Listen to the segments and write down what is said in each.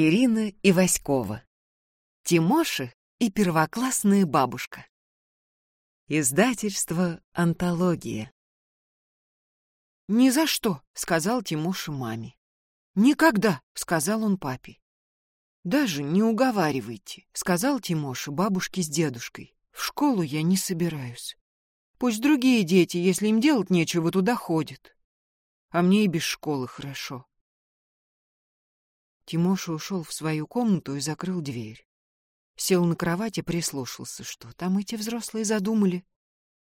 Ирина и Васькова. Тимоша и первоклассная бабушка. Издательство «Антология». «Ни за что», — сказал Тимоша маме. «Никогда», — сказал он папе. «Даже не уговаривайте», — сказал Тимоша бабушке с дедушкой. «В школу я не собираюсь. Пусть другие дети, если им делать нечего, туда ходят. А мне и без школы хорошо». Тимоша ушел в свою комнату и закрыл дверь. Сел на кровати, прислушался, что там эти взрослые задумали.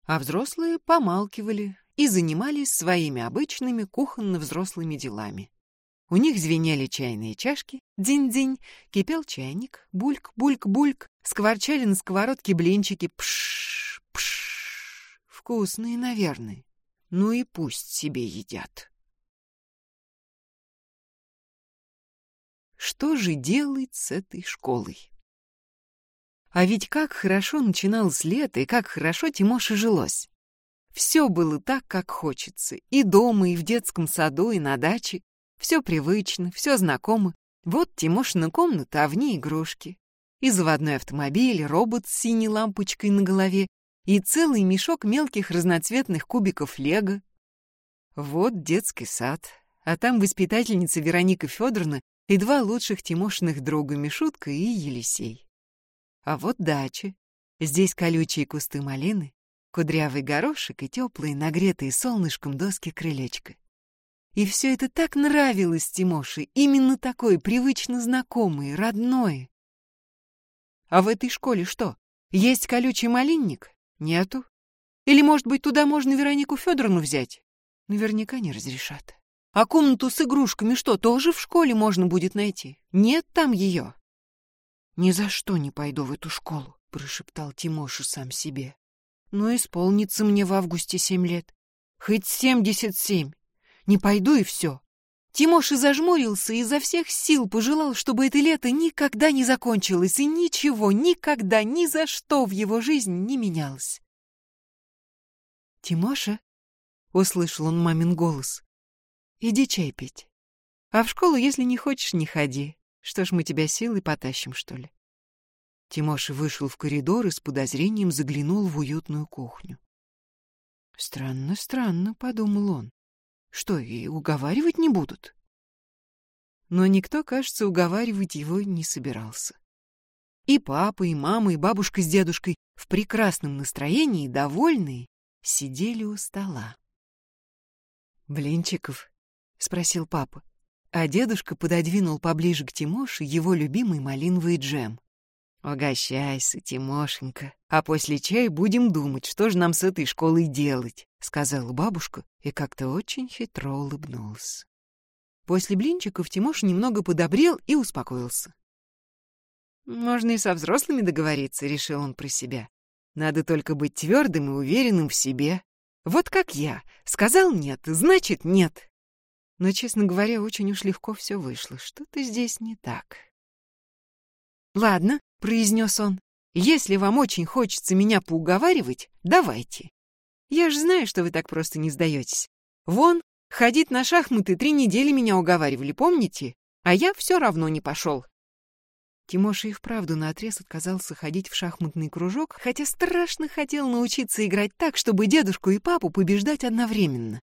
А взрослые помалкивали и занимались своими обычными кухонно-взрослыми делами. У них звенели чайные чашки, динь-динь, кипел чайник, бульк-бульк-бульк, скворчали на сковородке блинчики, пш-пш. Вкусные, наверное. Ну и пусть себе едят. Что же делать с этой школой? А ведь как хорошо начиналось лето, и как хорошо Тимоше жилось. Все было так, как хочется. И дома, и в детском саду, и на даче. Все привычно, все знакомо. Вот Тимошина комната, а в ней игрушки. И заводной автомобиль, робот с синей лампочкой на голове, и целый мешок мелких разноцветных кубиков лего. Вот детский сад, а там воспитательница Вероника Федоровна и два лучших Тимошиных друга Мишутка и Елисей. А вот дача. Здесь колючие кусты малины, кудрявый горошек и теплые, нагретые солнышком доски крылечка. И все это так нравилось Тимоше, именно такое, привычно знакомое, родное. А в этой школе что, есть колючий малинник? Нету. Или, может быть, туда можно Веронику Федоровну взять? Наверняка не разрешат. А комнату с игрушками что, тоже в школе можно будет найти? Нет там ее. «Ни за что не пойду в эту школу», — прошептал Тимоша сам себе. «Но исполнится мне в августе семь лет. Хоть семьдесят семь. Не пойду и все». Тимоша зажмурился и изо всех сил пожелал, чтобы это лето никогда не закончилось и ничего, никогда, ни за что в его жизни не менялось. «Тимоша?» — услышал он мамин голос. «Иди чай пить. А в школу, если не хочешь, не ходи. Что ж, мы тебя силой потащим, что ли?» Тимоша вышел в коридор и с подозрением заглянул в уютную кухню. «Странно, странно», — подумал он. «Что, и уговаривать не будут?» Но никто, кажется, уговаривать его не собирался. И папа, и мама, и бабушка с дедушкой в прекрасном настроении, довольные, сидели у стола. «Блинчиков?» — спросил папа а дедушка пододвинул поближе к Тимоше его любимый малиновый джем. «Угощайся, Тимошенька, а после чая будем думать, что же нам с этой школой делать», — сказала бабушка и как-то очень хитро улыбнулась. После блинчиков Тимоша немного подобрел и успокоился. «Можно и со взрослыми договориться», — решил он про себя. «Надо только быть твердым и уверенным в себе. Вот как я. Сказал нет, значит нет. Но, честно говоря, очень уж легко все вышло. Что-то здесь не так. «Ладно», — произнес он, — «если вам очень хочется меня поуговаривать, давайте. Я же знаю, что вы так просто не сдаетесь. Вон, ходить на шахматы три недели меня уговаривали, помните? А я все равно не пошел». Тимоша и вправду наотрез отказался ходить в шахматный кружок, хотя страшно хотел научиться играть так, чтобы дедушку и папу побеждать одновременно.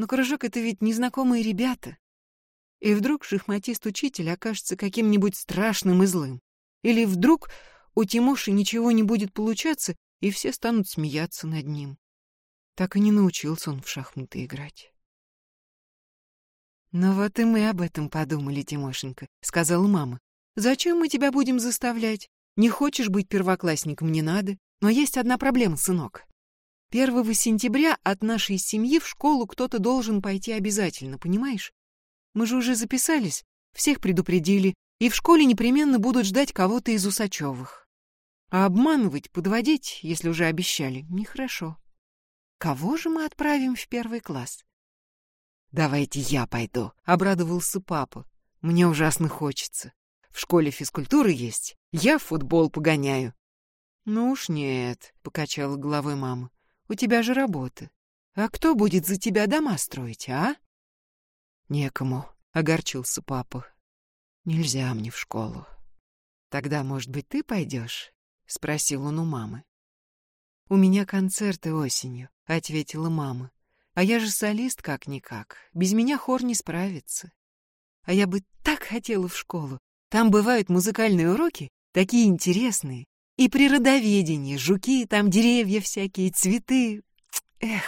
Но кружок — это ведь незнакомые ребята. И вдруг шахматист-учитель окажется каким-нибудь страшным и злым. Или вдруг у Тимоши ничего не будет получаться, и все станут смеяться над ним. Так и не научился он в шахматы играть. «Ну вот и мы об этом подумали, Тимошенька», — сказала мама. «Зачем мы тебя будем заставлять? Не хочешь быть первоклассником, не надо. Но есть одна проблема, сынок. Первого сентября от нашей семьи в школу кто-то должен пойти обязательно, понимаешь? Мы же уже записались, всех предупредили, и в школе непременно будут ждать кого-то из Усачевых. А обманывать, подводить, если уже обещали, нехорошо. Кого же мы отправим в первый класс? «Давайте я пойду», — обрадовался папа. «Мне ужасно хочется. В школе физкультуры есть. Я в футбол погоняю». «Ну уж нет», — покачала головой мама. У тебя же работа. А кто будет за тебя дома строить, а? Некому, огорчился папа. Нельзя мне в школу. Тогда, может быть, ты пойдешь? Спросил он у мамы. У меня концерты осенью, ответила мама. А я же солист как-никак. Без меня хор не справится. А я бы так хотела в школу. Там бывают музыкальные уроки, такие интересные. И природоведение, жуки, там деревья всякие, цветы. Эх.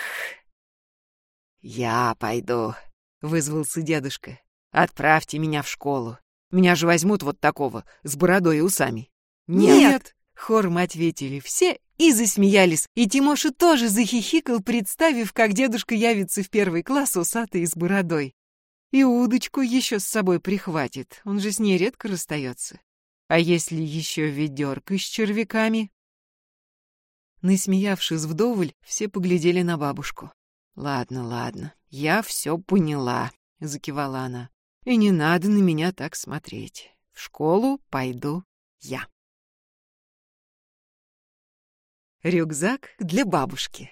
Я пойду, вызвался дедушка. Отправьте меня в школу. Меня же возьмут вот такого, с бородой и усами. Нет! Нет! Хором ответили все и засмеялись. И Тимоша тоже захихикал, представив, как дедушка явится в первый класс усатый и с бородой. И удочку еще с собой прихватит, он же с ней редко расстается. А если еще ведерко с червяками? Насмеявшись вдоволь, все поглядели на бабушку. «Ладно, ладно, я все поняла», — закивала она. «И не надо на меня так смотреть. В школу пойду я». Рюкзак для бабушки.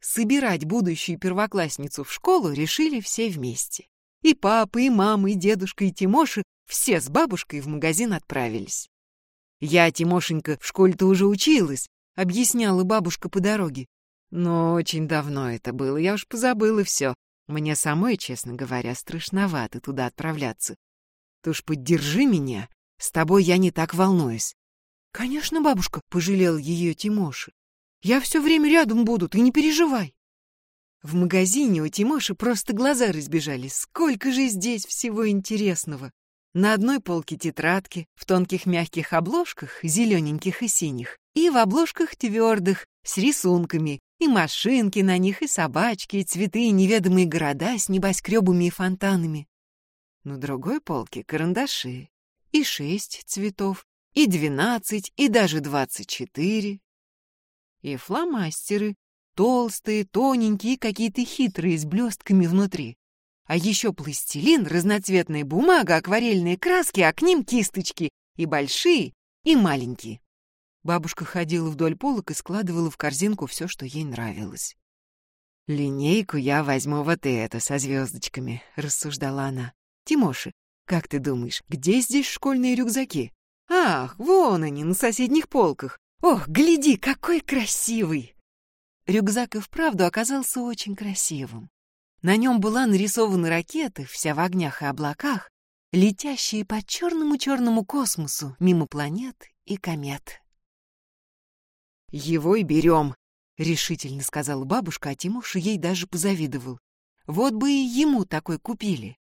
Собирать будущую первоклассницу в школу решили все вместе. И папа, и мама, и дедушка, и Тимоша все с бабушкой в магазин отправились. Я, Тимошенька, в школе-то уже училась, объясняла бабушка по дороге. Но очень давно это было, я уж позабыла все. Мне самой, честно говоря, страшновато туда отправляться. Ты уж поддержи меня, с тобой я не так волнуюсь. Конечно, бабушка, пожалел ее Тимоша. Я все время рядом буду, ты не переживай. В магазине у Тимоши просто глаза разбежались. Сколько же здесь всего интересного! На одной полке тетрадки, в тонких мягких обложках, зелененьких и синих, и в обложках твердых, с рисунками, и машинки на них, и собачки, и цветы, и неведомые города с небоскребами и фонтанами. На другой полке карандаши, и шесть цветов, и двенадцать, и даже двадцать четыре. И фломастеры, толстые, тоненькие, какие-то хитрые, с блестками внутри. А еще пластилин, разноцветная бумага, акварельные краски, а к ним кисточки. И большие, и маленькие. Бабушка ходила вдоль полок и складывала в корзинку все, что ей нравилось. «Линейку я возьму вот это, со звездочками», — рассуждала она. «Тимоша, как ты думаешь, где здесь школьные рюкзаки?» «Ах, вон они, на соседних полках! Ох, гляди, какой красивый!» Рюкзак и вправду оказался очень красивым. На нем была нарисована ракета, вся в огнях и облаках, летящие по черному-черному космосу мимо планет и комет. «Его и берем», — решительно сказала бабушка, а Тимоша ей даже позавидовал. «Вот бы и ему такой купили».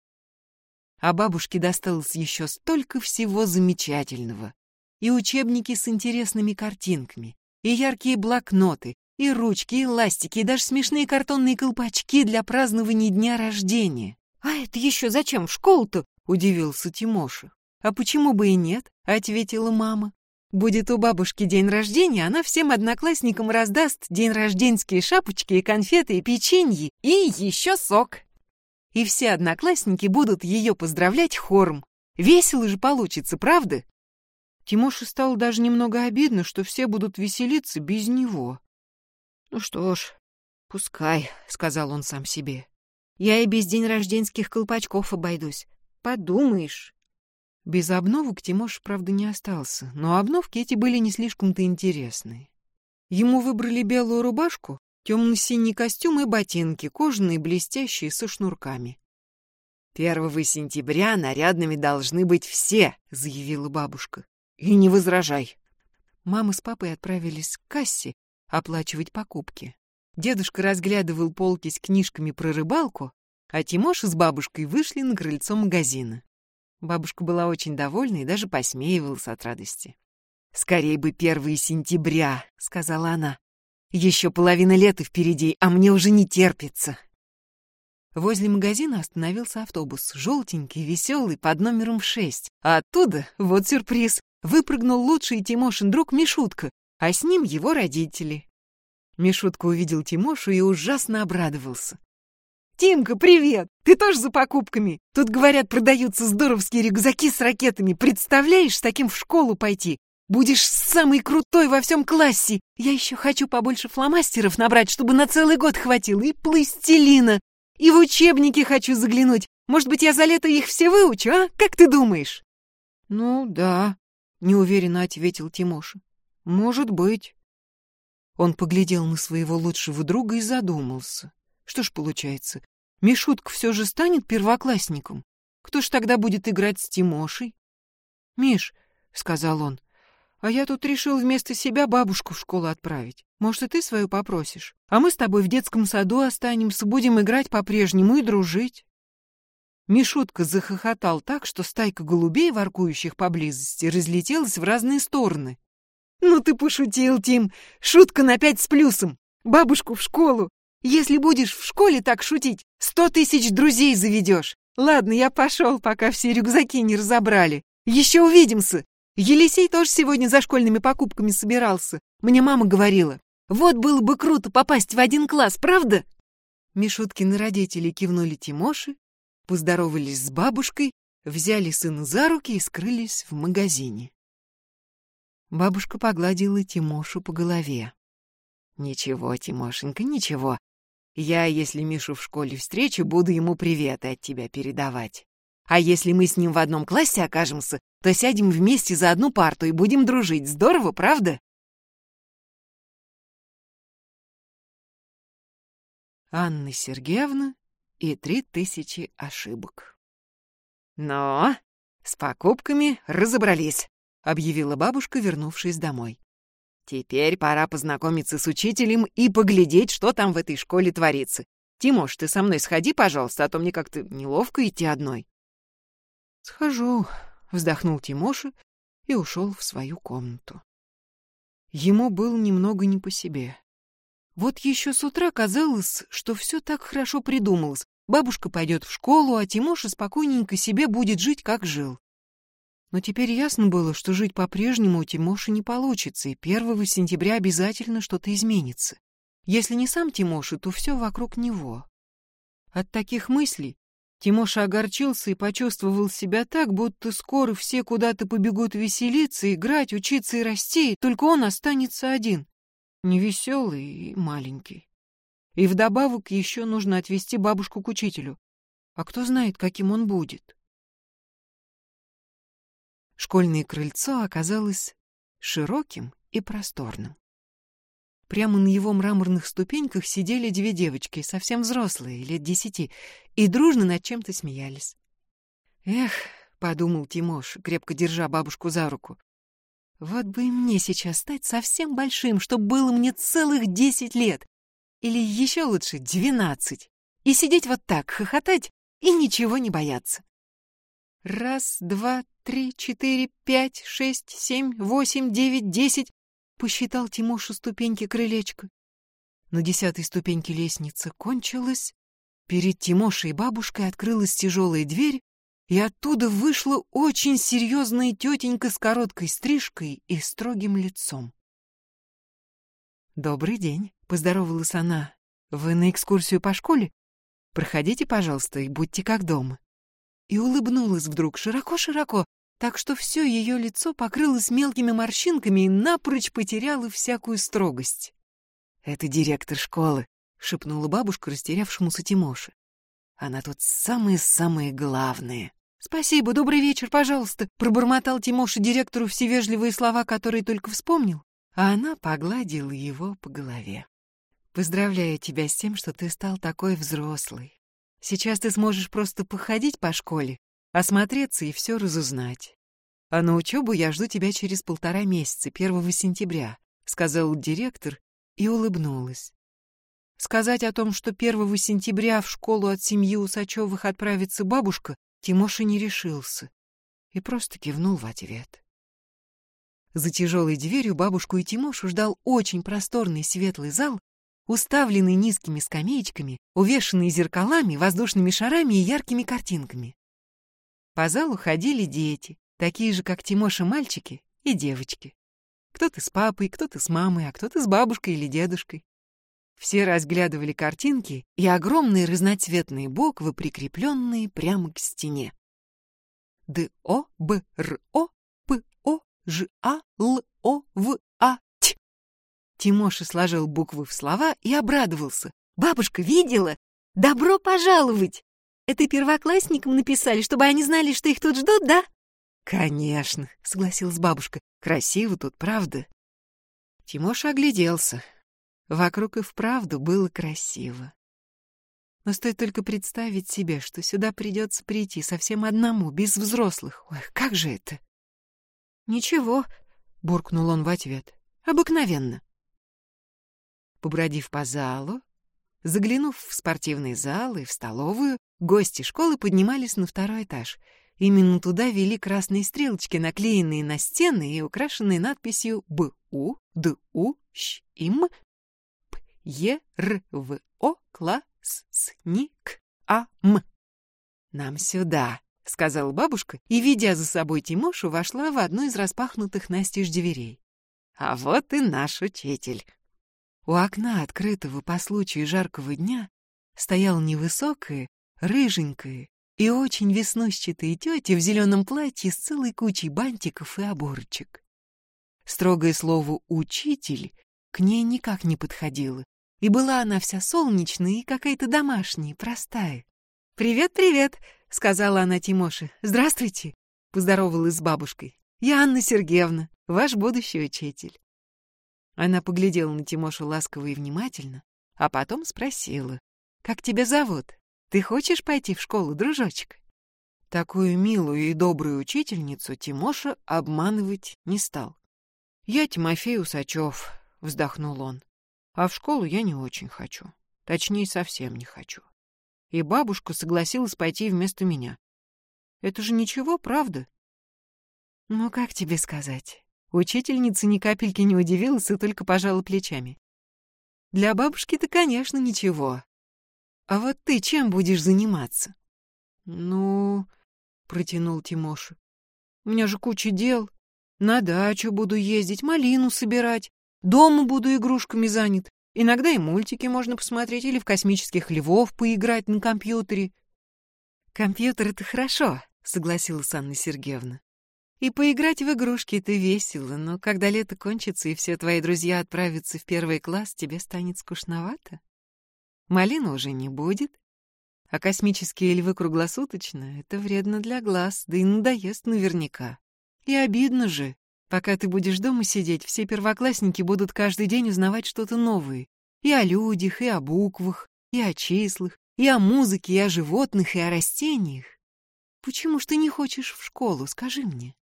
А бабушке досталось еще столько всего замечательного. И учебники с интересными картинками, и яркие блокноты, и ручки, и ластики, и даже смешные картонные колпачки для празднования дня рождения. «А это еще зачем в школу-то?» — удивился Тимоша. «А почему бы и нет?» — ответила мама. «Будет у бабушки день рождения, она всем одноклассникам раздаст день рожденские шапочки и конфеты, и печенье, и еще сок. И все одноклассники будут ее поздравлять хором. Весело же получится, правда?» Тимоше стало даже немного обидно, что все будут веселиться без него. «Ну что ж, пускай», — сказал он сам себе. «Я и без день рожденских колпачков обойдусь. Подумаешь». Без обновок Тимош, правда, не остался, но обновки эти были не слишком-то интересные. Ему выбрали белую рубашку, темно-синий костюм и ботинки, кожаные, блестящие, со шнурками. «Первого сентября нарядными должны быть все», — заявила бабушка. «И не возражай». Мама с папой отправились к кассе, оплачивать покупки. Дедушка разглядывал полки с книжками про рыбалку, а Тимоша с бабушкой вышли на крыльцо магазина. Бабушка была очень довольна и даже посмеивалась от радости. «Скорей бы первые сентября», — сказала она. «Еще половина лета впереди, а мне уже не терпится». Возле магазина остановился автобус, желтенький, веселый, под номером шесть. А оттуда, вот сюрприз, выпрыгнул лучший Тимошин друг Мишутка, а с ним его родители. Мишутка увидел Тимошу и ужасно обрадовался. «Тимка, привет! Ты тоже за покупками? Тут, говорят, продаются здоровские рюкзаки с ракетами. Представляешь, с таким в школу пойти? Будешь самый крутой во всем классе. Я еще хочу побольше фломастеров набрать, чтобы на целый год хватило, и пластилина. И в учебники хочу заглянуть. Может быть, я за лето их все выучу, а? Как ты думаешь?» «Ну, да», — неуверенно ответил Тимоша. «Может быть». Он поглядел на своего лучшего друга и задумался. Что ж получается, Мишутка все же станет первоклассником? Кто ж тогда будет играть с Тимошей? «Миш», — сказал он, — «а я тут решил вместо себя бабушку в школу отправить. Может, и ты свою попросишь? А мы с тобой в детском саду останемся, будем играть по-прежнему и дружить». Мишутка захохотал так, что стайка голубей, воркующих поблизости, разлетелась в разные стороны. «Ну ты пошутил, Тим! Шутка на пять с плюсом! Бабушку в школу! Если будешь в школе так шутить, сто тысяч друзей заведешь! Ладно, я пошел, пока все рюкзаки не разобрали. Еще увидимся! Елисей тоже сегодня за школьными покупками собирался. Мне мама говорила. Вот было бы круто попасть в один класс, правда?» Мишуткины родители кивнули Тимоше, поздоровались с бабушкой, взяли сына за руки и скрылись в магазине. Бабушка погладила Тимошу по голове. «Ничего, Тимошенька, ничего. Я, если Мишу в школе встречу, буду ему приветы от тебя передавать. А если мы с ним в одном классе окажемся, то сядем вместе за одну парту и будем дружить. Здорово, правда?» Анна Сергеевна и три тысячи ошибок. «Но с покупками разобрались», — объявила бабушка, вернувшись домой. «Теперь пора познакомиться с учителем и поглядеть, что там в этой школе творится. Тимош, ты со мной сходи, пожалуйста, а то мне как-то неловко идти одной». «Схожу», — вздохнул Тимоша и ушел в свою комнату. Ему было немного не по себе. Вот еще с утра казалось, что все так хорошо придумалось. Бабушка пойдет в школу, а Тимоша спокойненько себе будет жить, как жил. Но теперь ясно было, что жить по-прежнему у Тимоши не получится, и 1 сентября обязательно что-то изменится. Если не сам Тимоша, то все вокруг него. От таких мыслей Тимоша огорчился и почувствовал себя так, будто скоро все куда-то побегут веселиться, играть, учиться и расти, только он останется один невеселый и маленький. И вдобавок еще нужно отвезти бабушку к учителю. А кто знает, каким он будет. Школьное крыльцо оказалось широким и просторным. Прямо на его мраморных ступеньках сидели две девочки, совсем взрослые, лет десяти, и дружно над чем-то смеялись. «Эх», — подумал Тимош, крепко держа бабушку за руку, вот бы и мне сейчас стать совсем большим, чтобы было мне целых десять лет. Или еще лучше двенадцать. И сидеть вот так, хохотать и ничего не бояться. Раз, два, три, четыре, пять, шесть, семь, восемь, девять, десять. Посчитал Тимоша ступеньки крылечка. На десятой ступеньке лестница кончилась. Перед Тимошей и бабушкой открылась тяжелая дверь, и оттуда вышла очень серьезная тетенька с короткой стрижкой и строгим лицом. «Добрый день», — поздоровалась она. «Вы на экскурсию по школе? Проходите, пожалуйста, и будьте как дома». И улыбнулась вдруг широко-широко, так что все ее лицо покрылось мелкими морщинками и напрочь потеряло всякую строгость. «Это директор школы», — шепнула бабушка растерявшемуся Тимоше. «Она тут самые-самые главные». «Спасибо, добрый вечер, пожалуйста», — пробормотал Тимоша директору все вежливые слова, которые только вспомнил, а она погладила его по голове. «Поздравляю тебя с тем, что ты стал такой взрослый. Сейчас ты сможешь просто походить по школе, осмотреться и все разузнать. А на учебу я жду тебя через полтора месяца, 1 сентября», — сказал директор и улыбнулась. Сказать о том, что 1 сентября в школу от семьи Усачевых отправится бабушка, Тимоша не решился и просто кивнул в ответ. За тяжелой дверью бабушку и Тимошу ждал очень просторный светлый зал, уставленный низкими скамеечками, увешанный зеркалами, воздушными шарами и яркими картинками. По залу ходили дети, такие же, как Тимоша мальчики и девочки. Кто-то с папой, кто-то с мамой, а кто-то с бабушкой или дедушкой. Все разглядывали картинки и огромные разноцветные буквы, прикрепленные прямо к стене. Д-О, Тимоша сложил буквы в слова и обрадовался. «Бабушка видела? Добро пожаловать!» Это первоклассникам написали, чтобы они знали, что их тут ждут, да?» «Конечно», — согласилась бабушка. «Красиво тут, правда?» Тимоша огляделся. Вокруг и вправду было красиво. Но стоит только представить себе, что сюда придется прийти совсем одному, без взрослых. Ой, как же это? «Ничего», — буркнул он в ответ. «Обыкновенно». Побродив по залу, заглянув в спортивный зал и в столовую, гости школы поднимались на второй этаж. Именно туда вели красные стрелочки, наклеенные на стены и украшенные надписью «БУ», «ДУ», «ЩИМ», «ЕРВО», «Класс», «Сник», «АМ». «Нам сюда», — сказала бабушка, и, ведя за собой Тимошу, вошла в одну из распахнутых настежь дверей. «А вот и наш учитель». У окна, открытого по случаю жаркого дня, стоял невысокая, рыженькая и очень веснущатая тетя в зеленом платье с целой кучей бантиков и оборочек. Строгое слово «учитель» к ней никак не подходило, и была она вся солнечная и какая-то домашняя, простая. «Привет-привет», — сказала она Тимоше. «Здравствуйте», — поздоровалась с бабушкой. «Я Анна Сергеевна, ваш будущий учитель». Она поглядела на Тимошу ласково и внимательно, а потом спросила. «Как тебя зовут? Ты хочешь пойти в школу, дружочек?» Такую милую и добрую учительницу Тимоша обманывать не стал. «Я Тимофей Усачев», — вздохнул он. «А в школу я не очень хочу. Точнее, совсем не хочу. И бабушка согласилась пойти вместо меня. Это же ничего, правда?» «Ну, как тебе сказать?» Учительница ни капельки не удивилась и только пожала плечами. «Для бабушки-то, конечно, ничего. А вот ты чем будешь заниматься?» «Ну...» — протянул Тимоша. «У меня же куча дел. На дачу буду ездить, малину собирать. Дома буду игрушками занят. Иногда и мультики можно посмотреть или в космических львов поиграть на компьютере». «Компьютер — это хорошо», — согласилась Анна Сергеевна. И поиграть в игрушки это весело, но когда лето кончится и все твои друзья отправятся в первый класс, тебе станет скучновато. Малина уже не будет, а космические львы круглосуточно — это вредно для глаз, да и надоест наверняка. И обидно же. Пока ты будешь дома сидеть, все первоклассники будут каждый день узнавать что-то новое. И о людях, и о буквах, и о числах, и о музыке, и о животных, и о растениях. Почему ж ты не хочешь в школу, скажи мне?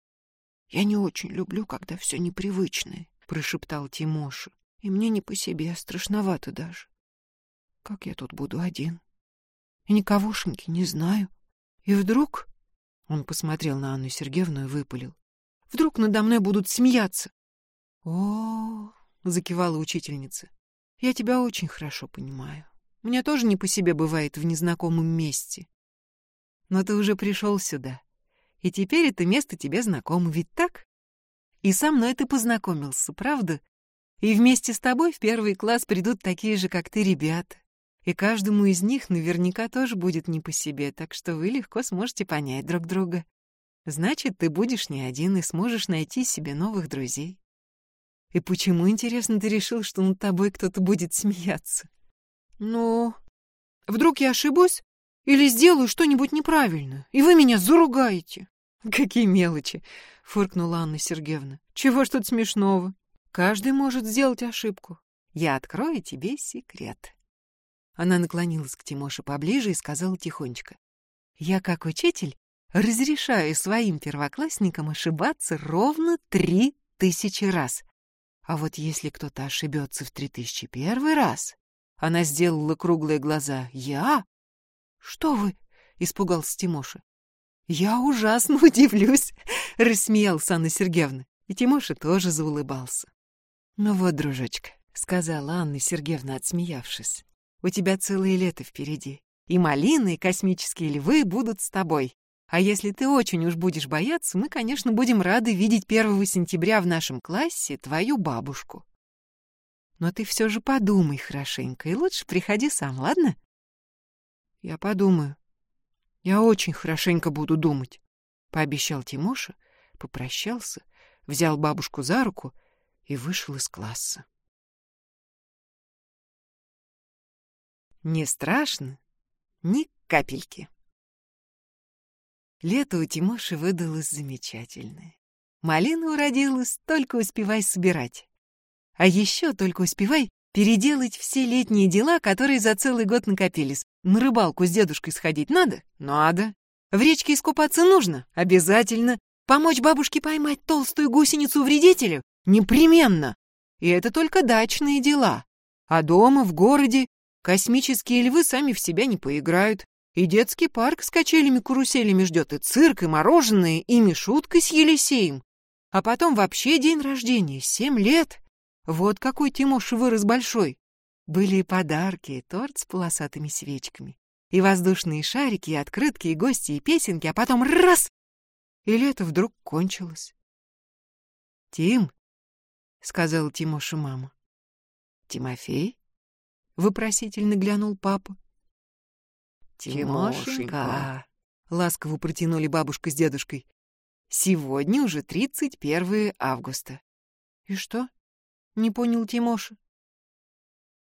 «Я не очень люблю, когда все непривычное», — прошептал Тимоша. «И мне не по себе, страшновато даже. Как я тут буду один? И никогошеньки не знаю. И вдруг...» Он посмотрел на Анну Сергеевну и выпалил. «Вдруг надо мной будут смеяться?» «О, — закивала учительница, — я тебя очень хорошо понимаю. Мне тоже не по себе бывает в незнакомом месте. Но ты уже пришел сюда, и теперь это место тебе знакомо, ведь так? И со мной ты познакомился, правда? И вместе с тобой в первый класс придут такие же, как ты, ребята. И каждому из них наверняка тоже будет не по себе, так что вы легко сможете понять друг друга. Значит, ты будешь не один и сможешь найти себе новых друзей. И почему, интересно, ты решил, что над тобой кто-то будет смеяться? Ну, вдруг я ошибусь или сделаю что-нибудь неправильно, и вы меня заругаете? «Какие мелочи!» — фыркнула Анна Сергеевна. «Чего ж тут смешного? Каждый может сделать ошибку. Я открою тебе секрет». Она наклонилась к Тимоше поближе и сказала тихонечко. «Я, как учитель, разрешаю своим первоклассникам ошибаться ровно три тысячи раз. А вот если кто-то ошибется в три тысячи первый раз...» Она сделала круглые глаза. «Я? Что вы?» — испугался Тимоша. «Я ужасно удивлюсь», — рассмеялась Анна Сергеевна. И Тимоша тоже заулыбался. «Ну вот, дружочка», — сказала Анна Сергеевна, отсмеявшись, «у тебя целое лето впереди, и малины, и космические львы будут с тобой. А если ты очень уж будешь бояться, мы, конечно, будем рады видеть 1 сентября в нашем классе твою бабушку. Но ты все же подумай хорошенько, и лучше приходи сам, ладно?» «Я подумаю», я очень хорошенько буду думать, — пообещал Тимоша, попрощался, взял бабушку за руку и вышел из класса. Не страшно ни капельки. Лето у Тимоши выдалось замечательное. Малина уродилась, только успевай собирать. А еще только успевай переделать все летние дела, которые за целый год накопились. На рыбалку с дедушкой сходить надо? Надо. В речке искупаться нужно? Обязательно. Помочь бабушке поймать толстую гусеницу-вредителю? Непременно. И это только дачные дела. А дома, в городе, космические львы сами в себя не поиграют. И детский парк с качелями-каруселями ждет, и цирк, и мороженое, и мишутка с Елисеем. А потом вообще день рождения, семь лет. Вот какой Тимош вырос большой. Были и подарки, и торт с полосатыми свечками, и воздушные шарики, и открытки, и гости, и песенки, а потом раз — и лето вдруг кончилось. «Тим», — сказала Тимоша мама. «Тимофей?» — вопросительно глянул папа. «Тимошенька», — ласково протянули бабушка с дедушкой. «Сегодня уже тридцать первое августа». «И что?» — не понял Тимоша.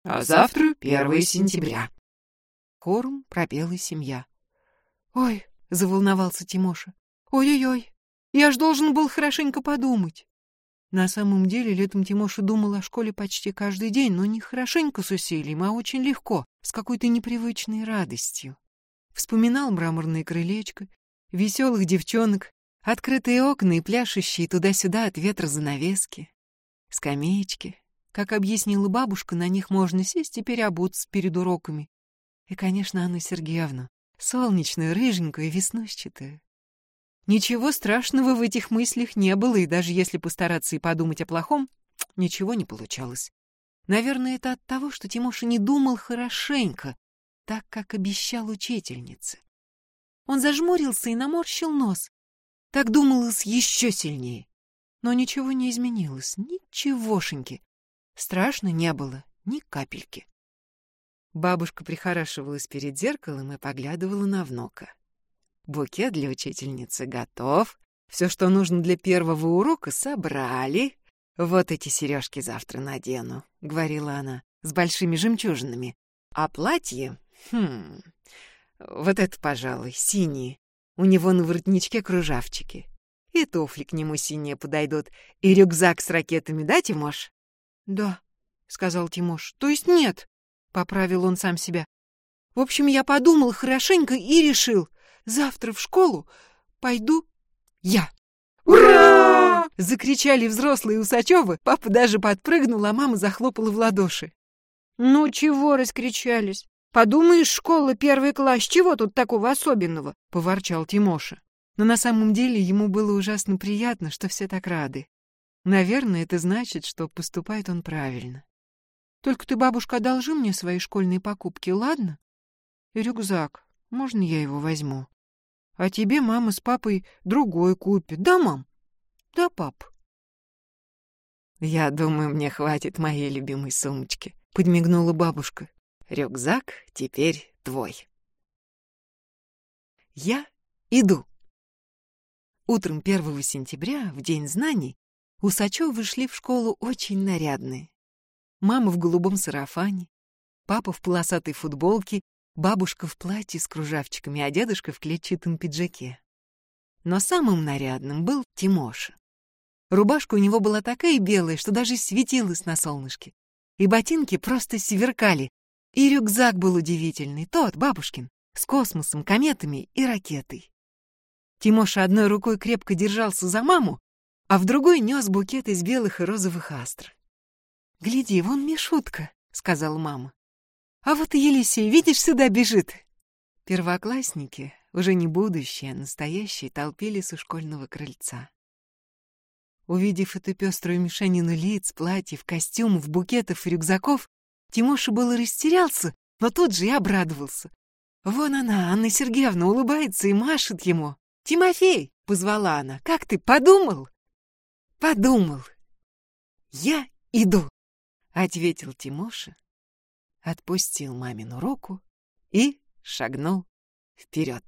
«А завтра первое сентября». Хором пропела семья. «Ой!» — заволновался Тимоша. «Ой-ой-ой! Я ж должен был хорошенько подумать!» На самом деле, летом Тимоша думал о школе почти каждый день, но не хорошенько с усилием, а очень легко, с какой-то непривычной радостью. Вспоминал мраморное крылечко, веселых девчонок, открытые окна и пляшущие туда-сюда от ветра занавески, скамеечки. Как объяснила бабушка, на них можно сесть и переобуться перед уроками. И, конечно, Анну Сергеевну, солнечную, рыженькую, веснущатую. Ничего страшного в этих мыслях не было, и даже если постараться и подумать о плохом, ничего не получалось. Наверное, это от того, что Тимоша не думал хорошенько, так, как обещал учительнице. Он зажмурился и наморщил нос. Так думалось еще сильнее. Но ничего не изменилось, ничегошеньки. Страшно не было ни капельки. Бабушка прихорашивалась перед зеркалом и поглядывала на внука. Букет для учительницы готов. Все, что нужно для первого урока, собрали. Вот эти сережки завтра надену, — говорила она, — с большими жемчужинами. А платье... Хм... Вот это, пожалуй, синие. У него на воротничке кружавчики. И туфли к нему синие подойдут. И рюкзак с ракетами, да, Тимош? Да, — сказал Тимош. То есть нет, — поправил он сам себя. В общем, я подумал хорошенько и решил — Завтра в школу пойду я. «Ура!» — закричали взрослые Усачевы. Папа даже подпрыгнул, а мама захлопала в ладоши. «Ну чего раскричались? Подумаешь, школа, первый класс, чего тут такого особенного?» — поворчал Тимоша. Но на самом деле ему было ужасно приятно, что все так рады. Наверное, это значит, что поступает он правильно. «Только ты, бабушка, одолжи мне свои школьные покупки, ладно? И рюкзак. Можно я его возьму?» А тебе мама с папой другой купит. Да, мам? Да, пап? Я думаю, мне хватит моей любимой сумочки, подмигнула бабушка. Рюкзак теперь твой. Я иду. Утром 1 сентября, в День знаний, Усачёвы шли в школу очень нарядные. Мама в голубом сарафане, папа в полосатой футболке бабушка в платье с кружавчиками, а дедушка в клетчатом пиджаке. Но самым нарядным был Тимоша. Рубашка у него была такая белая, что даже светилась на солнышке. И ботинки просто сверкали. И рюкзак был удивительный, тот, бабушкин, с космосом, кометами и ракетой. Тимоша одной рукой крепко держался за маму, а в другой нес букет из белых и розовых астр. «Гляди, вон Мишутка», — сказала мама. А вот Елисей, видишь, сюда бежит. Первоклассники, уже не будущие, а настоящие, толпились у школьного крыльца. Увидев эту пеструю мешанину лиц, платьев, костюмов, букетов и рюкзаков, Тимоша было растерялся, но тут же и обрадовался. Вон она, Анна Сергеевна, улыбается и машет ему. «Тимофей!» — позвала она. «Как ты, подумал?» «Подумал. Я иду», — ответил Тимоша отпустил мамину руку и шагнул вперед.